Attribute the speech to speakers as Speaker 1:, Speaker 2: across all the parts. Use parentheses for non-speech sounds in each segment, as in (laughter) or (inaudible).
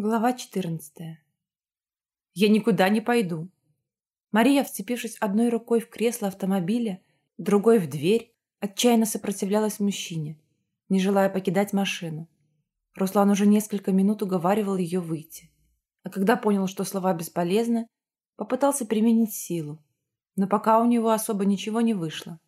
Speaker 1: Глава 14. Я никуда не пойду. Мария, вцепившись одной рукой в кресло автомобиля, другой в дверь, отчаянно сопротивлялась мужчине, не желая покидать машину. Руслан уже несколько минут уговаривал ее выйти. А когда понял, что слова бесполезны, попытался применить силу, но пока у него особо ничего не вышло.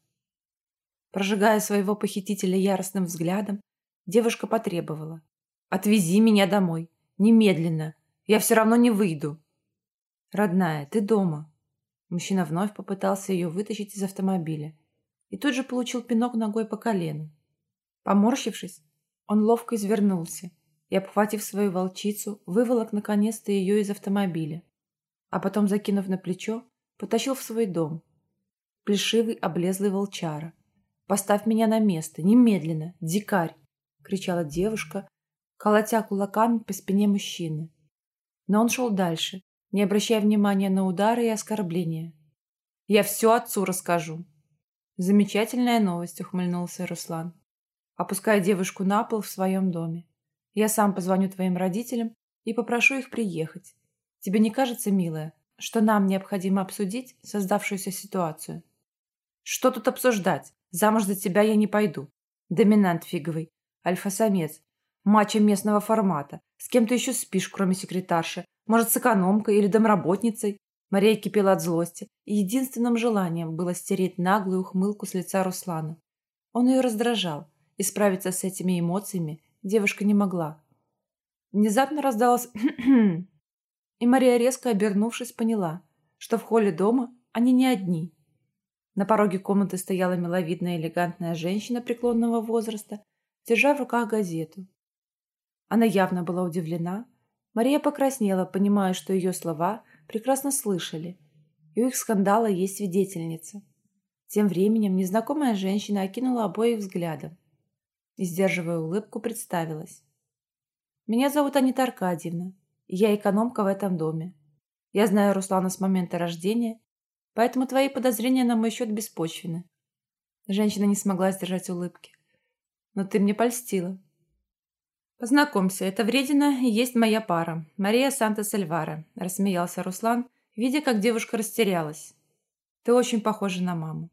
Speaker 1: Прожигая своего похитителя яростным взглядом, девушка потребовала. «Отвези меня домой. Немедленно. Я все равно не выйду. Родная, ты дома. Мужчина вновь попытался ее вытащить из автомобиля и тут же получил пинок ногой по колену. Поморщившись, он ловко извернулся и, обхватив свою волчицу, выволок наконец-то ее из автомобиля, а потом, закинув на плечо, потащил в свой дом. Плешивый, облезлый волчара. «Поставь меня на место, немедленно, дикарь!» — кричала девушка, колотя кулаками по спине мужчины. Но он шел дальше, не обращая внимания на удары и оскорбления. «Я все отцу расскажу». «Замечательная новость», — ухмыльнулся Руслан, опуская девушку на пол в своем доме. «Я сам позвоню твоим родителям и попрошу их приехать. Тебе не кажется, милая, что нам необходимо обсудить создавшуюся ситуацию?» «Что тут обсуждать? Замуж за тебя я не пойду. Доминант фиговый, альфа-самец, Матча местного формата. С кем ты еще спишь, кроме секретарши? Может, с экономкой или домработницей?» Мария кипела от злости, и единственным желанием было стереть наглую ухмылку с лица Руслана. Он ее раздражал, и справиться с этими эмоциями девушка не могла. Внезапно раздалось (clears throat) и Мария, резко обернувшись, поняла, что в холле дома они не одни. На пороге комнаты стояла миловидная элегантная женщина преклонного возраста, держа в руках газету. Она явно была удивлена. Мария покраснела, понимая, что ее слова прекрасно слышали, и у их скандала есть свидетельница. Тем временем незнакомая женщина окинула обоих взглядом и, сдерживая улыбку, представилась. «Меня зовут Анита Аркадьевна, и я экономка в этом доме. Я знаю Руслана с момента рождения, поэтому твои подозрения на мой счет беспочвены». Женщина не смогла сдержать улыбки. «Но ты мне польстила. «Познакомься, это Вредина и есть моя пара, Мария Санта-Сальвара», – рассмеялся Руслан, видя, как девушка растерялась. «Ты очень похожа на маму.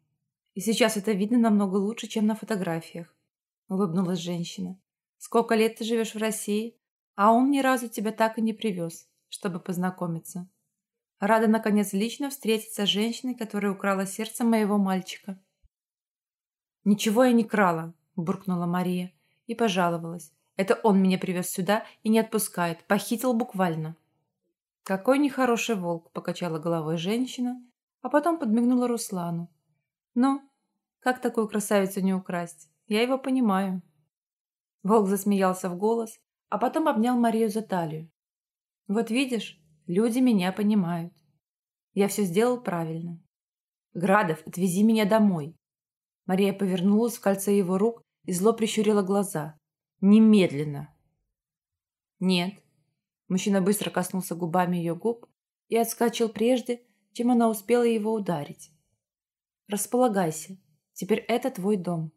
Speaker 1: И сейчас это видно намного лучше, чем на фотографиях», – улыбнулась женщина. «Сколько лет ты живешь в России, а он ни разу тебя так и не привез, чтобы познакомиться. Рада, наконец, лично встретиться с женщиной, которая украла сердце моего мальчика». «Ничего я не крала», – буркнула Мария и пожаловалась. Это он меня привез сюда и не отпускает. Похитил буквально. Какой нехороший волк, покачала головой женщина, а потом подмигнула Руслану. Ну, как такую красавицу не украсть? Я его понимаю. Волк засмеялся в голос, а потом обнял Марию за талию. Вот видишь, люди меня понимают. Я все сделал правильно. Градов, отвези меня домой. Мария повернулась в кольце его рук и зло прищурила глаза. Немедленно. Нет. Мужчина быстро коснулся губами ее губ и отскочил прежде, чем она успела его ударить. Располагайся. Теперь это твой дом.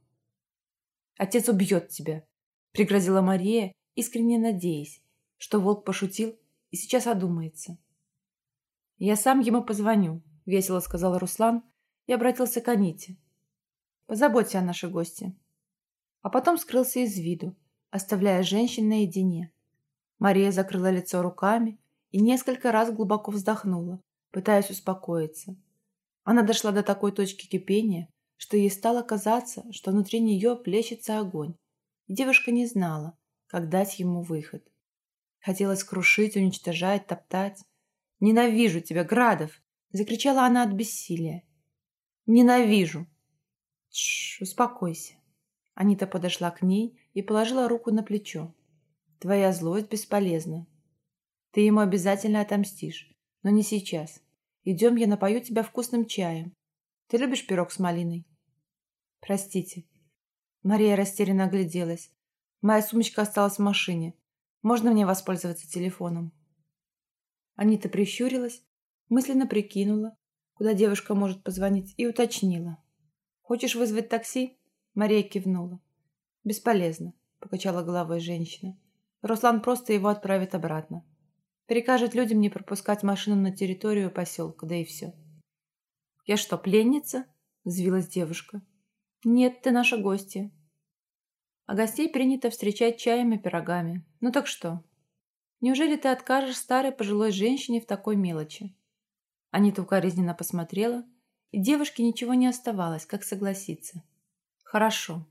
Speaker 1: Отец убьет тебя, пригрозила Мария, искренне надеясь, что волк пошутил и сейчас одумается. Я сам ему позвоню, весело сказал Руслан и обратился к Аните. Позаботься о нашей гости. А потом скрылся из виду, оставляя женщин наедине. Мария закрыла лицо руками и несколько раз глубоко вздохнула, пытаясь успокоиться. Она дошла до такой точки кипения, что ей стало казаться, что внутри нее плещется огонь, и девушка не знала, как дать ему выход. Хотелось крушить, уничтожать, топтать. «Ненавижу тебя, Градов!» — закричала она от бессилия. «Ненавижу!» «Тш, успокойся!» Анита подошла к ней и положила руку на плечо. «Твоя злость бесполезна. Ты ему обязательно отомстишь, но не сейчас. Идем, я напою тебя вкусным чаем. Ты любишь пирог с малиной?» «Простите». Мария растерянно огляделась. «Моя сумочка осталась в машине. Можно мне воспользоваться телефоном?» Анита прищурилась, мысленно прикинула, куда девушка может позвонить, и уточнила. «Хочешь вызвать такси?» Мария кивнула. «Бесполезно», — покачала головой женщина. «Руслан просто его отправит обратно. Прикажет людям не пропускать машину на территорию поселка, да и все. «Я что, пленница?» – взвилась девушка. «Нет, ты наша гостья. А гостей принято встречать чаем и пирогами. Ну так что? Неужели ты откажешь старой пожилой женщине в такой мелочи?» Анита укоризненно посмотрела, и девушке ничего не оставалось, как согласиться. «Хорошо.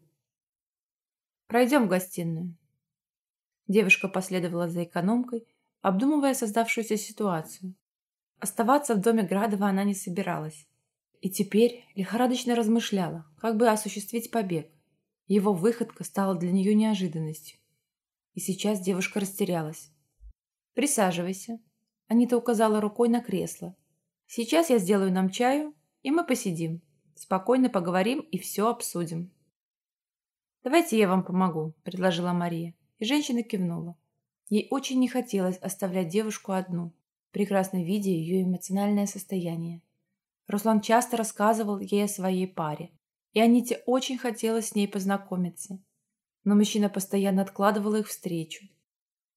Speaker 1: Пройдем в гостиную». Девушка последовала за экономкой, обдумывая создавшуюся ситуацию. Оставаться в доме Градова она не собиралась. И теперь лихорадочно размышляла, как бы осуществить побег. Его выходка стала для нее неожиданностью. И сейчас девушка растерялась. «Присаживайся», — Анита указала рукой на кресло. «Сейчас я сделаю нам чаю, и мы посидим. Спокойно поговорим и все обсудим». «Давайте я вам помогу», — предложила Мария, и женщина кивнула. Ей очень не хотелось оставлять девушку одну, прекрасно видя ее эмоциональное состояние. Руслан часто рассказывал ей о своей паре, и Аните очень хотелось с ней познакомиться. Но мужчина постоянно откладывал их встречу.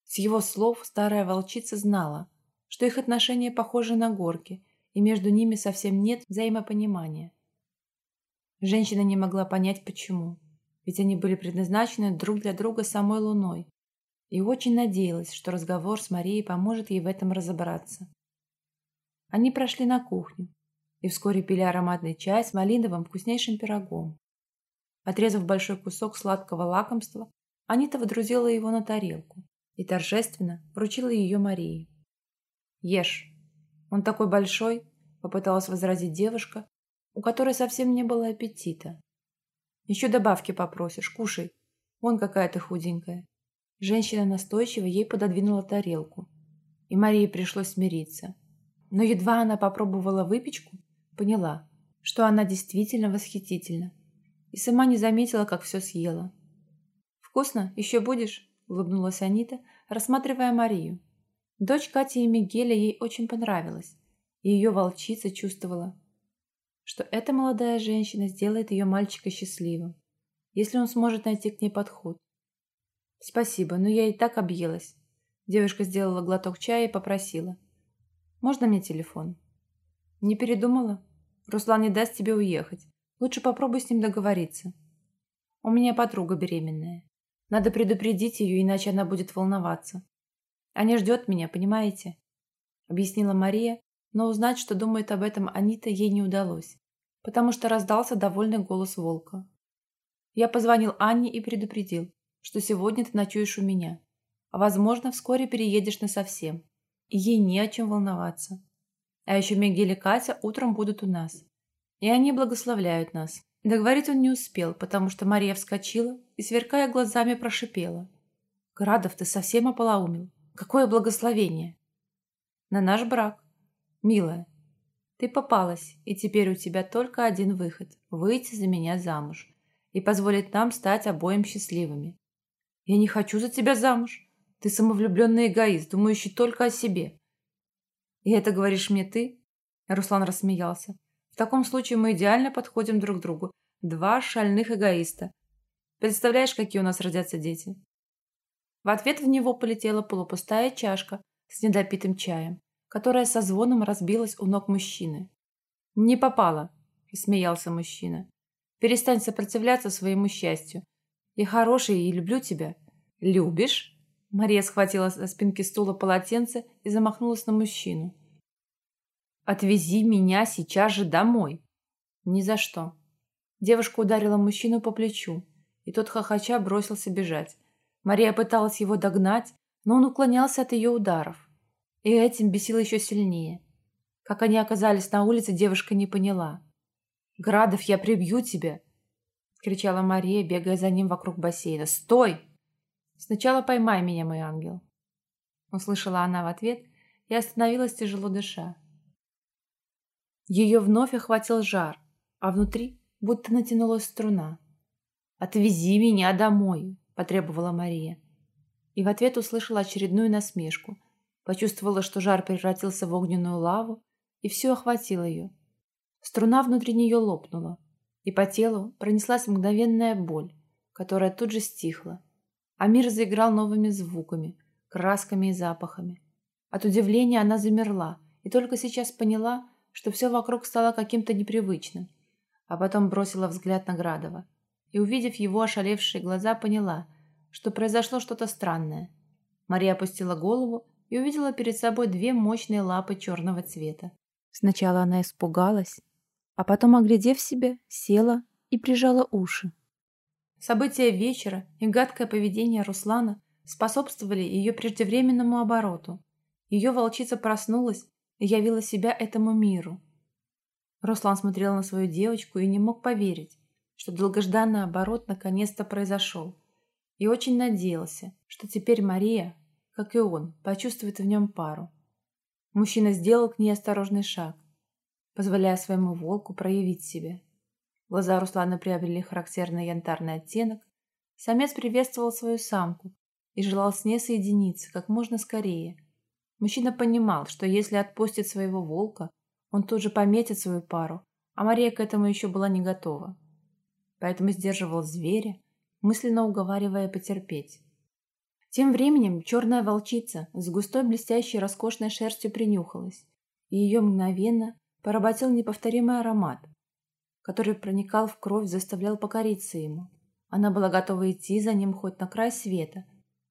Speaker 1: С его слов старая волчица знала, что их отношения похожи на горки, и между ними совсем нет взаимопонимания. Женщина не могла понять, почему, ведь они были предназначены друг для друга самой луной, и очень надеялась, что разговор с Марией поможет ей в этом разобраться. Они прошли на кухню и вскоре пили ароматный чай с малиновым вкуснейшим пирогом. Отрезав большой кусок сладкого лакомства, Анита водрузила его на тарелку и торжественно вручила ее Марии. «Ешь. Он такой большой», — попыталась возразить девушка, у которой совсем не было аппетита. «Еще добавки попросишь, кушай. Вон какая ты худенькая». Женщина настойчиво ей пододвинула тарелку, и Марии пришлось смириться. Но едва она попробовала выпечку, поняла, что она действительно восхитительна, и сама не заметила, как все съела. «Вкусно? Еще будешь?» – улыбнулась Анита, рассматривая Марию. Дочь Кати и Мигеля ей очень понравилась, и ее волчица чувствовала, что эта молодая женщина сделает ее мальчика счастливым, если он сможет найти к ней подход. «Спасибо, но я и так объелась». Девушка сделала глоток чая и попросила. «Можно мне телефон?» «Не передумала? Руслан не даст тебе уехать. Лучше попробуй с ним договориться. У меня подруга беременная. Надо предупредить ее, иначе она будет волноваться. Аня ждет меня, понимаете?» Объяснила Мария, но узнать, что думает об этом Анита, ей не удалось, потому что раздался довольный голос волка. Я позвонил Анне и предупредил, что сегодня ты ночуешь у меня, а, возможно, вскоре переедешь насовсем, и ей не о чем волноваться. А еще Мигель и Катя утром будут у нас, и они благословляют нас. Договорить он не успел, потому что Мария вскочила и, сверкая глазами, прошипела. «Градов, ты совсем ополоумил? Какое благословение!» «На наш брак. Милая, ты попалась, и теперь у тебя только один выход – выйти за меня замуж и позволить нам стать обоим счастливыми. Я не хочу за тебя замуж. Ты самовлюбленный эгоист, думающий только о себе. И это говоришь мне ты? Руслан рассмеялся. В таком случае мы идеально подходим друг к другу. Два шальных эгоиста. Представляешь, какие у нас родятся дети? В ответ в него полетела полупустая чашка с недопитым чаем, которая со звоном разбилась у ног мужчины. «Не попало», – смеялся мужчина. «Перестань сопротивляться своему счастью. Я хороший и люблю тебя». «Любишь?» Мария схватила со спинки стула полотенце и замахнулась на мужчину. «Отвези меня сейчас же домой». «Ни за что». Девушка ударила мужчину по плечу, и тот хохоча бросился бежать. Мария пыталась его догнать, но он уклонялся от ее ударов. И этим бесил еще сильнее. Как они оказались на улице, девушка не поняла. «Градов, я прибью тебя!» — кричала Мария, бегая за ним вокруг бассейна. «Стой! Сначала поймай меня, мой ангел!» Услышала она в ответ и остановилась, тяжело дыша. Ее вновь охватил жар, а внутри будто натянулась струна. «Отвези меня домой!» – потребовала Мария. И в ответ услышала очередную насмешку. Почувствовала, что жар превратился в огненную лаву, и все охватило ее. Струна внутри нее лопнула, и по телу пронеслась мгновенная боль, которая тут же стихла, а мир заиграл новыми звуками, красками и запахами. От удивления она замерла и только сейчас поняла, что все вокруг стало каким-то непривычным, а потом бросила взгляд на Градова и, увидев его ошалевшие глаза, поняла, что произошло что-то странное. Мария опустила голову и увидела перед собой две мощные лапы черного цвета. Сначала она испугалась, а потом, оглядев себя, села и прижала уши. События вечера и гадкое поведение Руслана способствовали ее преждевременному обороту. Ее волчица проснулась и явила себя этому миру. Руслан смотрел на свою девочку и не мог поверить, что долгожданный оборот наконец-то произошел. И очень надеялся, что теперь Мария, как и он, почувствует в нем пару. Мужчина сделал к ней осторожный шаг, позволяя своему волку проявить себя. Глаза Руслана приобрели характерный янтарный оттенок. Самец приветствовал свою самку и желал с ней соединиться как можно скорее. Мужчина понимал, что если отпустит своего волка, он тут же пометит свою пару, а Мария к этому еще была не готова. Поэтому сдерживал зверя, мысленно уговаривая потерпеть. Тем временем черная волчица с густой блестящей роскошной шерстью принюхалась, и ее мгновенно поработил неповторимый аромат, который проникал в кровь, заставлял покориться ему. Она была готова идти за ним хоть на край света,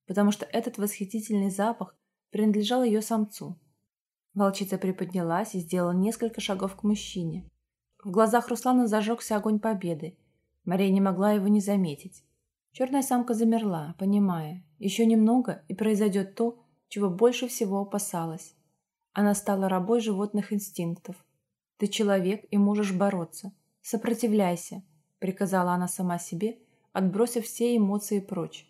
Speaker 1: потому что этот восхитительный запах принадлежал ее самцу. Волчица приподнялась и сделала несколько шагов к мужчине. В глазах Руслана зажегся огонь победы. Мария не могла его не заметить. Черная самка замерла, понимая, еще немного, и произойдет то, чего больше всего опасалась. Она стала рабой животных инстинктов. «Ты человек и можешь бороться. Сопротивляйся», — приказала она сама себе, отбросив все эмоции прочь.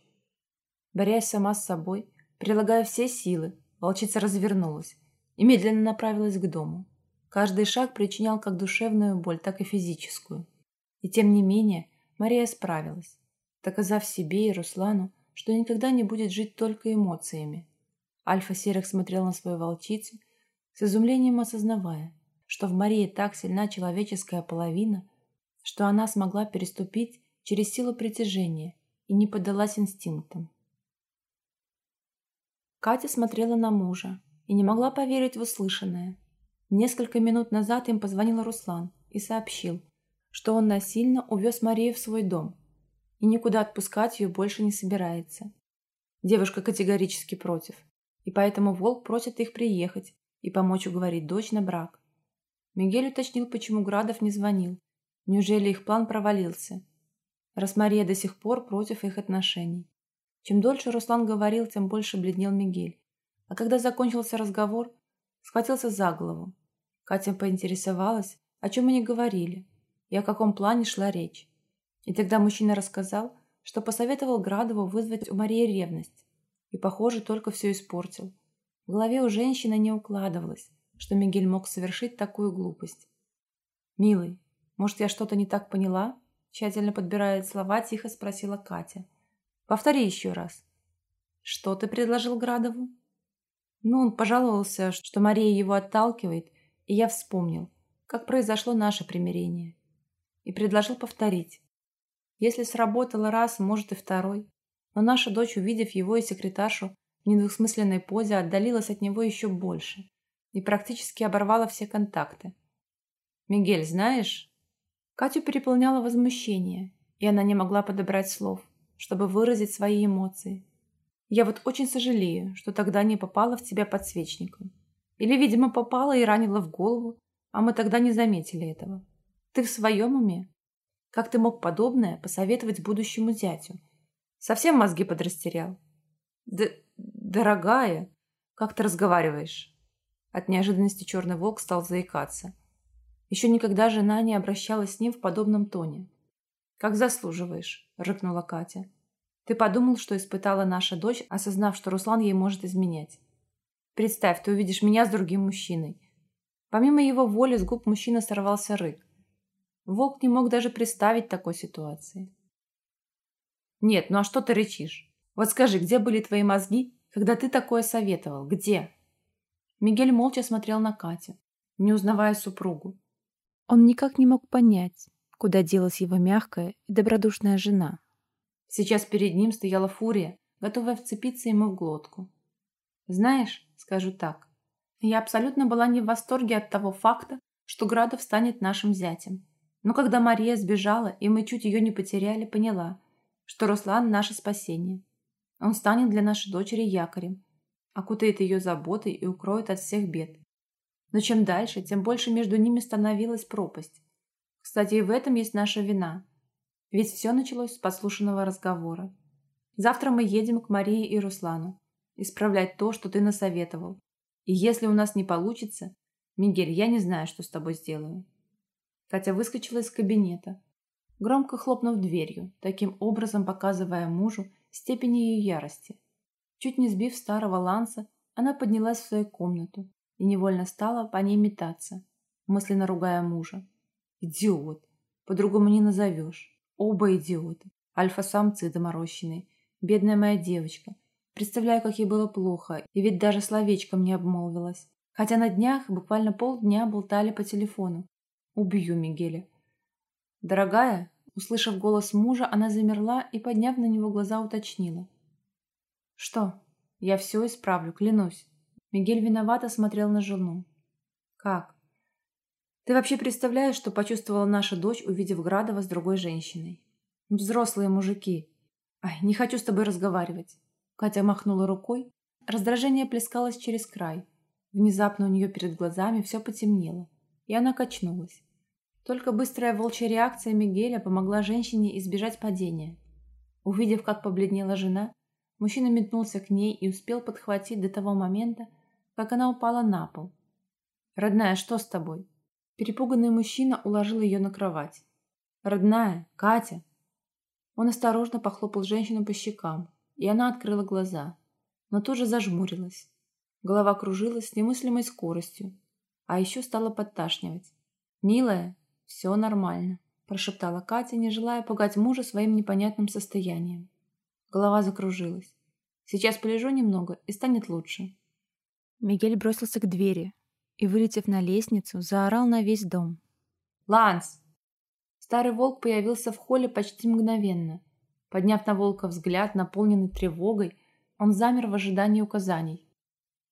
Speaker 1: Борясь сама с собой, прилагая все силы, волчица развернулась и медленно направилась к дому. Каждый шаг причинял как душевную боль, так и физическую. И тем не менее Мария справилась доказав себе и Руслану, что никогда не будет жить только эмоциями. Альфа-Серых смотрел на свою волчицу, с изумлением осознавая, что в Марии так сильна человеческая половина, что она смогла переступить через силу притяжения и не поддалась инстинктам. Катя смотрела на мужа и не могла поверить в услышанное. Несколько минут назад им позвонил Руслан и сообщил, что он насильно увез Марию в свой дом – и никуда отпускать ее больше не собирается. Девушка категорически против, и поэтому Волк просит их приехать и помочь уговорить дочь на брак. Мигель уточнил, почему Градов не звонил. Неужели их план провалился? Раз Мария до сих пор против их отношений. Чем дольше Руслан говорил, тем больше бледнел Мигель. А когда закончился разговор, схватился за голову. Катя поинтересовалась, о чем они говорили и о каком плане шла речь. И тогда мужчина рассказал, что посоветовал Градову вызвать у Марии ревность. И, похоже, только все испортил. В голове у женщины не укладывалось, что Мигель мог совершить такую глупость. «Милый, может, я что-то не так поняла?» Тщательно подбирая слова, тихо спросила Катя. «Повтори еще раз». «Что ты предложил Градову?» Ну, он пожаловался, что Мария его отталкивает, и я вспомнил, как произошло наше примирение. И предложил повторить. Если сработало раз, может и второй. Но наша дочь, увидев его и секретаршу в недвусмысленной позе, отдалилась от него еще больше и практически оборвала все контакты. «Мигель, знаешь...» Катю переполняло возмущение, и она не могла подобрать слов, чтобы выразить свои эмоции. «Я вот очень сожалею, что тогда не попала в тебя подсвечником. Или, видимо, попала и ранила в голову, а мы тогда не заметили этого. Ты в своем уме?» Как ты мог подобное посоветовать будущему зятю? Совсем мозги подрастерял? Да, дорогая, как ты разговариваешь? От неожиданности черный волк стал заикаться. Еще никогда жена не обращалась с ним в подобном тоне. «Как заслуживаешь», — рыкнула Катя. «Ты подумал, что испытала наша дочь, осознав, что Руслан ей может изменять. Представь, ты увидишь меня с другим мужчиной». Помимо его воли с губ мужчины сорвался рык. Волк не мог даже представить такой ситуации. «Нет, ну а что ты рычишь? Вот скажи, где были твои мозги, когда ты такое советовал? Где?» Мигель молча смотрел на Катю, не узнавая супругу. Он никак не мог понять, куда делась его мягкая и добродушная жена. Сейчас перед ним стояла фурия, готовая вцепиться ему в глотку. Знаешь, скажу так, я абсолютно была не в восторге от того факта, что Градов станет нашим зятем. Но когда Мария сбежала, и мы чуть ее не потеряли, поняла, что Руслан – наше спасение. Он станет для нашей дочери якорем, окутает ее заботой и укроет от всех бед. Но чем дальше, тем больше между ними становилась пропасть. Кстати, и в этом есть наша вина. Ведь все началось с подслушанного разговора. Завтра мы едем к Марии и Руслану. Исправлять то, что ты насоветовал. И если у нас не получится, Мигель, я не знаю, что с тобой сделаю. Катя выскочила из кабинета, громко хлопнув дверью, таким образом показывая мужу степень ее ярости. Чуть не сбив старого ланса, она поднялась в свою комнату и невольно стала по ней метаться, мысленно ругая мужа. Идиот! По-другому не назовешь. Оба идиоты. Альфа-самцы доморощенные. Бедная моя девочка. Представляю, как ей было плохо, и ведь даже словечком не обмолвилась. Хотя на днях буквально полдня болтали по телефону. Убью Мигеля. Дорогая, услышав голос мужа, она замерла и, подняв на него глаза, уточнила. Что? Я все исправлю, клянусь. Мигель виновато смотрел на жену. Как? Ты вообще представляешь, что почувствовала наша дочь, увидев Градова с другой женщиной? Взрослые мужики. Ай, не хочу с тобой разговаривать. Катя махнула рукой. Раздражение плескалось через край. Внезапно у нее перед глазами все потемнело, и она качнулась. Только быстрая волчья реакция Мигеля помогла женщине избежать падения. Увидев, как побледнела жена, мужчина метнулся к ней и успел подхватить до того момента, как она упала на пол. «Родная, что с тобой?» Перепуганный мужчина уложил ее на кровать. «Родная, Катя!» Он осторожно похлопал женщину по щекам, и она открыла глаза, но тут же зажмурилась. Голова кружилась с немыслимой скоростью, а еще стала подташнивать. «Милая, все нормально», – прошептала Катя, не желая пугать мужа своим непонятным состоянием. Голова закружилась. «Сейчас полежу немного, и станет лучше». Мигель бросился к двери и, вылетев на лестницу, заорал на весь дом. «Ланс!» Старый волк появился в холле почти мгновенно. Подняв на волка взгляд, наполненный тревогой, он замер в ожидании указаний.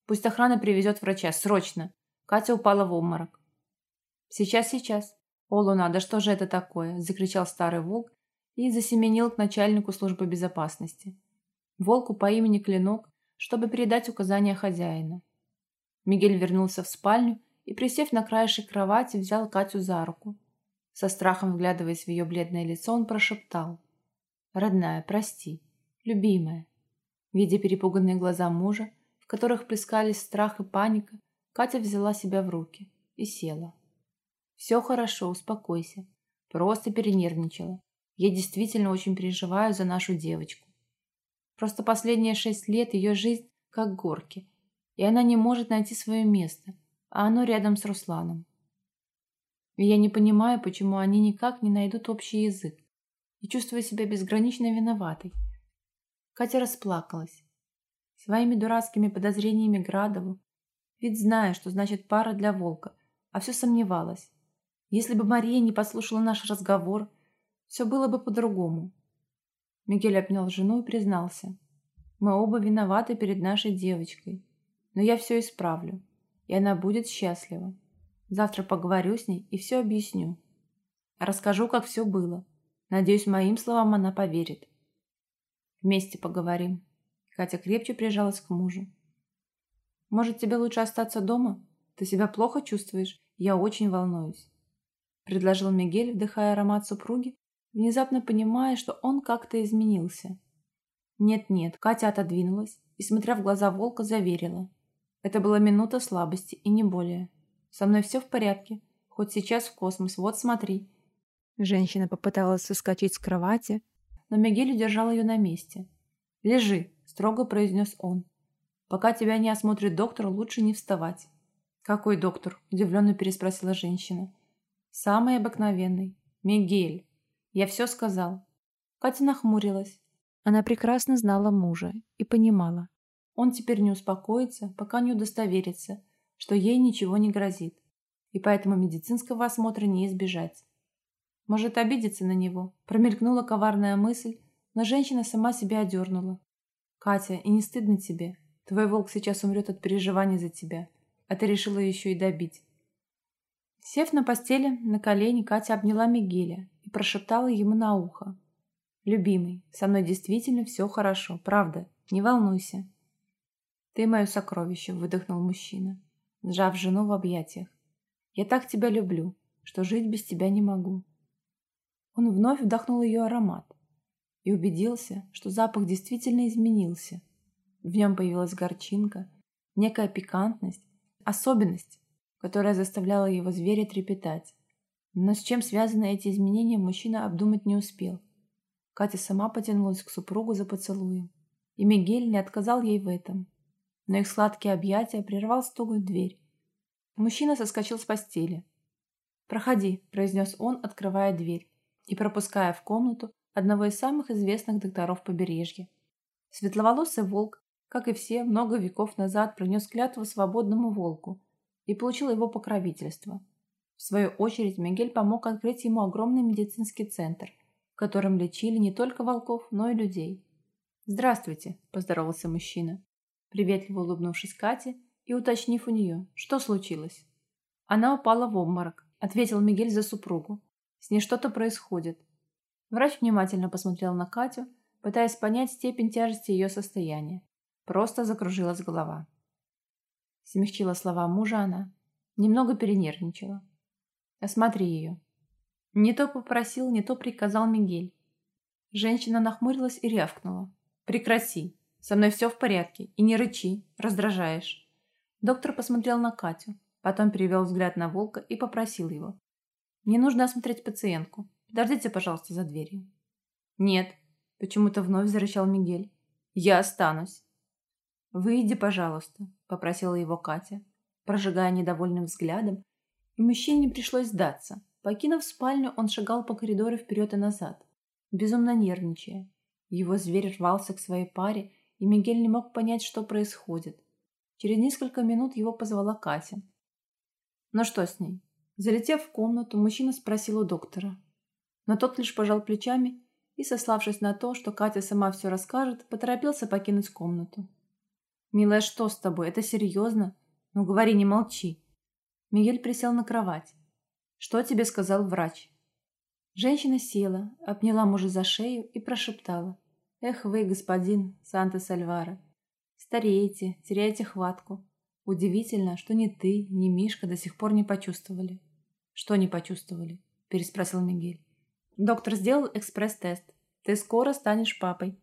Speaker 1: «Пусть охрана привезет врача, срочно!» Катя упала в обморок. «Сейчас, сейчас!» «О, да что же это такое?» – закричал старый волк и засеменил к начальнику службы безопасности. Волку по имени Клинок, чтобы передать указания хозяина. Мигель вернулся в спальню и, присев на краешек кровати, взял Катю за руку. Со страхом вглядываясь в ее бледное лицо, он прошептал. «Родная, прости. Любимая». Видя перепуганные глаза мужа, в которых плескались страх и паника, Катя взяла себя в руки и села. «Все хорошо, успокойся. Просто перенервничала. Я действительно очень переживаю за нашу девочку. Просто последние шесть лет ее жизнь как горки, и она не может найти свое место, а оно рядом с Русланом. И я не понимаю, почему они никак не найдут общий язык, и чувствую себя безгранично виноватой. Катя расплакалась. Своими дурацкими подозрениями Градову, ведь знаю, что значит пара для волка, а все сомневалась. Если бы Мария не послушала наш разговор, все было бы по-другому. Мигель обнял жену и признался. Мы оба виноваты перед нашей девочкой. Но я все исправлю, и она будет счастлива. Завтра поговорю с ней и все объясню. Расскажу, как все было. Надеюсь, моим словам она поверит. Вместе поговорим. Катя крепче прижалась к мужу. Может, тебе лучше остаться дома? Ты себя плохо чувствуешь? Я очень волнуюсь. Предложил Мигель, вдыхая аромат супруги, внезапно понимая, что он как-то изменился. Нет-нет, Катя отодвинулась и, смотря в глаза волка, заверила. Это была минута слабости и не более. Со мной все в порядке. Хоть сейчас в космос. Вот смотри. Женщина попыталась соскочить с кровати, но Мигель удержал ее на месте. «Лежи», — строго произнес он. «Пока тебя не осмотрит доктор, лучше не вставать». «Какой доктор?» — удивленно переспросила женщина. «Самый обыкновенный. Мигель. Я все сказал». Катя нахмурилась. Она прекрасно знала мужа и понимала, он теперь не успокоится, пока не удостоверится, что ей ничего не грозит, и поэтому медицинского осмотра не избежать. Может обидеться на него, промелькнула коварная мысль, но женщина сама себя одернула. «Катя, и не стыдно тебе? Твой волк сейчас умрет от переживаний за тебя, а ты решила еще и добить. Сев на постели, на колени, Катя обняла Мигеля и прошептала ему на ухо. «Любимый, со мной действительно все хорошо, правда, не волнуйся». «Ты мое сокровище», — выдохнул мужчина, сжав жену в объятиях. «Я так тебя люблю, что жить без тебя не могу». Он вновь вдохнул ее аромат и убедился, что запах действительно изменился. В нем появилась горчинка, некая пикантность, особенность, которая заставляла его зверя трепетать. Но с чем связаны эти изменения, мужчина обдумать не успел. Катя сама потянулась к супругу за поцелуем, и Мигель не отказал ей в этом. Но их сладкие объятия прервал стук в дверь. Мужчина соскочил с постели. «Проходи», – произнес он, открывая дверь и пропуская в комнату одного из самых известных докторов побережья. Светловолосый волк, как и все, много веков назад принес клятву свободному волку и получил его покровительство. В свою очередь Мигель помог открыть ему огромный медицинский центр, в котором лечили не только волков, но и людей. «Здравствуйте», – поздоровался мужчина, приветливо улыбнувшись Кате и уточнив у нее, что случилось. Она упала в обморок, ответил Мигель за супругу. С ней что-то происходит. Врач внимательно посмотрел на Катю, пытаясь понять степень тяжести ее состояния. Просто закружилась голова. Смягчила слова мужа она. Немного перенервничала. Осмотри ее. Не то попросил, не то приказал Мигель. Женщина нахмурилась и рявкнула. Прекрати. Со мной все в порядке. И не рычи. Раздражаешь. Доктор посмотрел на Катю. Потом перевел взгляд на Волка и попросил его. «Мне нужно осмотреть пациентку. Подождите, пожалуйста, за дверью». «Нет», — почему-то вновь зарычал Мигель. «Я останусь». «Выйди, пожалуйста», — попросила его Катя, прожигая недовольным взглядом, и мужчине пришлось сдаться. Покинув спальню, он шагал по коридору вперед и назад, безумно нервничая. Его зверь рвался к своей паре, и Мигель не мог понять, что происходит. Через несколько минут его позвала Катя. «Ну что с ней?» Залетев в комнату, мужчина спросил у доктора. Но тот лишь пожал плечами и, сославшись на то, что Катя сама все расскажет, поторопился покинуть комнату. «Милая, что с тобой? Это серьезно? Ну, говори, не молчи». Мигель присел на кровать. «Что тебе сказал врач?» Женщина села, обняла мужа за шею и прошептала. «Эх вы, господин Санта-Сальвара, стареете, теряете хватку. Удивительно, что ни ты, ни Мишка до сих пор не почувствовали». «Что не почувствовали?» – переспросил Мигель. «Доктор сделал экспресс-тест. Ты скоро станешь папой.